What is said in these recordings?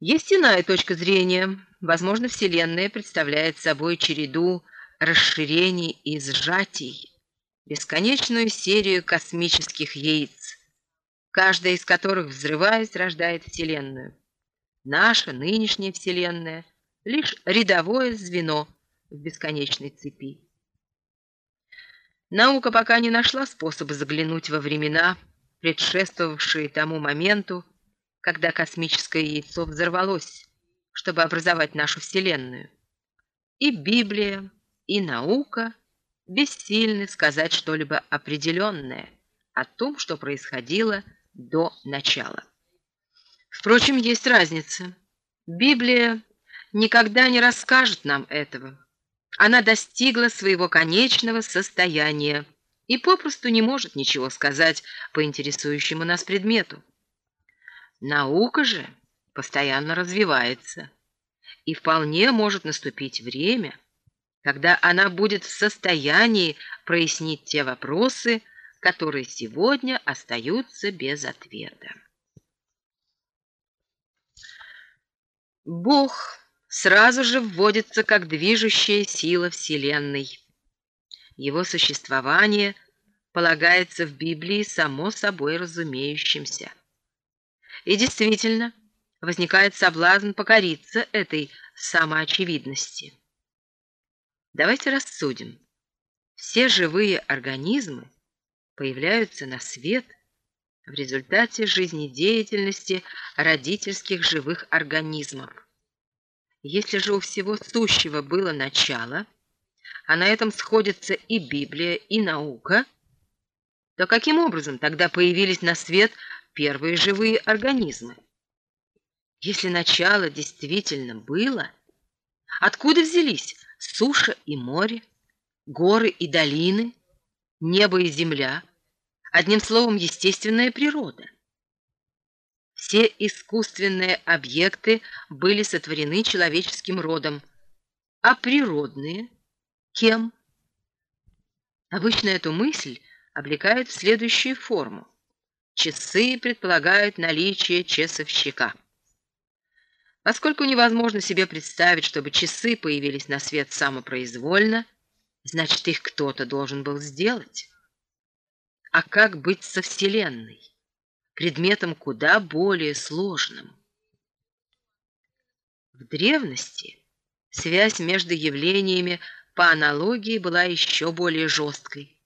Есть иная точка зрения. Возможно, Вселенная представляет собой череду расширений и сжатий, бесконечную серию космических яиц, каждая из которых, взрываясь, рождает Вселенную. Наша нынешняя Вселенная — лишь рядовое звено в бесконечной цепи. Наука пока не нашла способа заглянуть во времена, предшествовавшие тому моменту, когда космическое яйцо взорвалось, чтобы образовать нашу Вселенную. И Библия, и наука бессильны сказать что-либо определенное о том, что происходило до начала. Впрочем, есть разница. Библия никогда не расскажет нам этого. Она достигла своего конечного состояния и попросту не может ничего сказать по интересующему нас предмету. Наука же постоянно развивается, и вполне может наступить время, когда она будет в состоянии прояснить те вопросы, которые сегодня остаются без ответа. Бог сразу же вводится как движущая сила Вселенной. Его существование полагается в Библии само собой разумеющимся. И действительно, возникает соблазн покориться этой самоочевидности. Давайте рассудим. Все живые организмы появляются на свет в результате жизнедеятельности родительских живых организмов. Если же у всего сущего было начало, а на этом сходятся и Библия, и наука, то каким образом тогда появились на свет первые живые организмы. Если начало действительно было, откуда взялись суша и море, горы и долины, небо и земля, одним словом, естественная природа? Все искусственные объекты были сотворены человеческим родом, а природные – кем? Обычно эту мысль облекают в следующую форму. Часы предполагают наличие часовщика. Поскольку невозможно себе представить, чтобы часы появились на свет самопроизвольно, значит, их кто-то должен был сделать. А как быть со Вселенной? Предметом куда более сложным. В древности связь между явлениями по аналогии была еще более жесткой,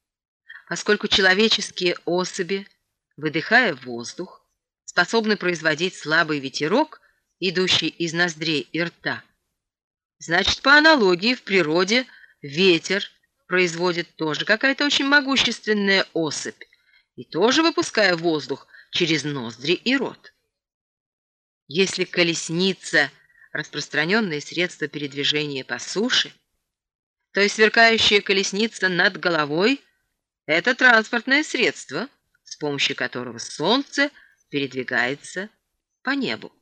поскольку человеческие особи – выдыхая воздух, способны производить слабый ветерок, идущий из ноздрей и рта. Значит, по аналогии в природе ветер производит тоже какая-то очень могущественная особь и тоже выпуская воздух через ноздри и рот. Если колесница – распространенное средство передвижения по суше, то и сверкающая колесница над головой – это транспортное средство – помощью которого Солнце передвигается по небу.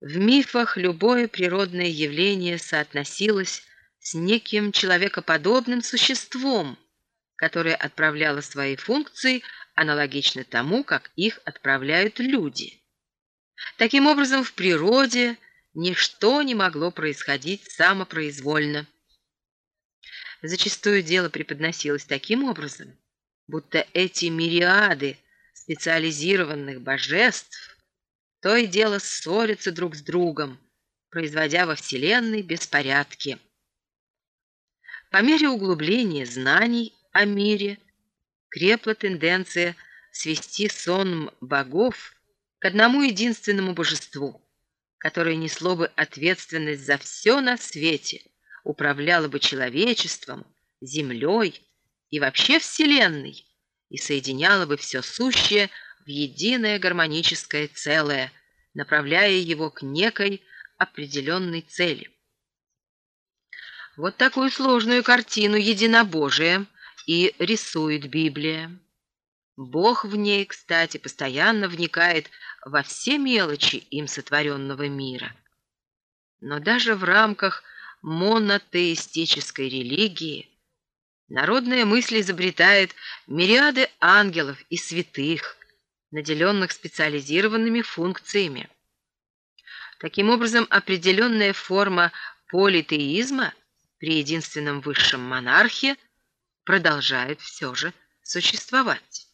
В мифах любое природное явление соотносилось с неким человекоподобным существом, которое отправляло свои функции аналогично тому, как их отправляют люди. Таким образом, в природе ничто не могло происходить самопроизвольно. Зачастую дело преподносилось таким образом, будто эти мириады специализированных божеств то и дело ссорятся друг с другом, производя во Вселенной беспорядки. По мере углубления знаний о мире крепла тенденция свести сон богов к одному единственному божеству, которое несло бы ответственность за все на свете, управляло бы человечеством, землей, и вообще Вселенной, и соединяла бы все сущее в единое гармоническое целое, направляя его к некой определенной цели. Вот такую сложную картину единобожия и рисует Библия. Бог в ней, кстати, постоянно вникает во все мелочи им сотворенного мира. Но даже в рамках монотеистической религии – Народная мысль изобретает мириады ангелов и святых, наделенных специализированными функциями. Таким образом, определенная форма политеизма при единственном высшем монархе продолжает все же существовать.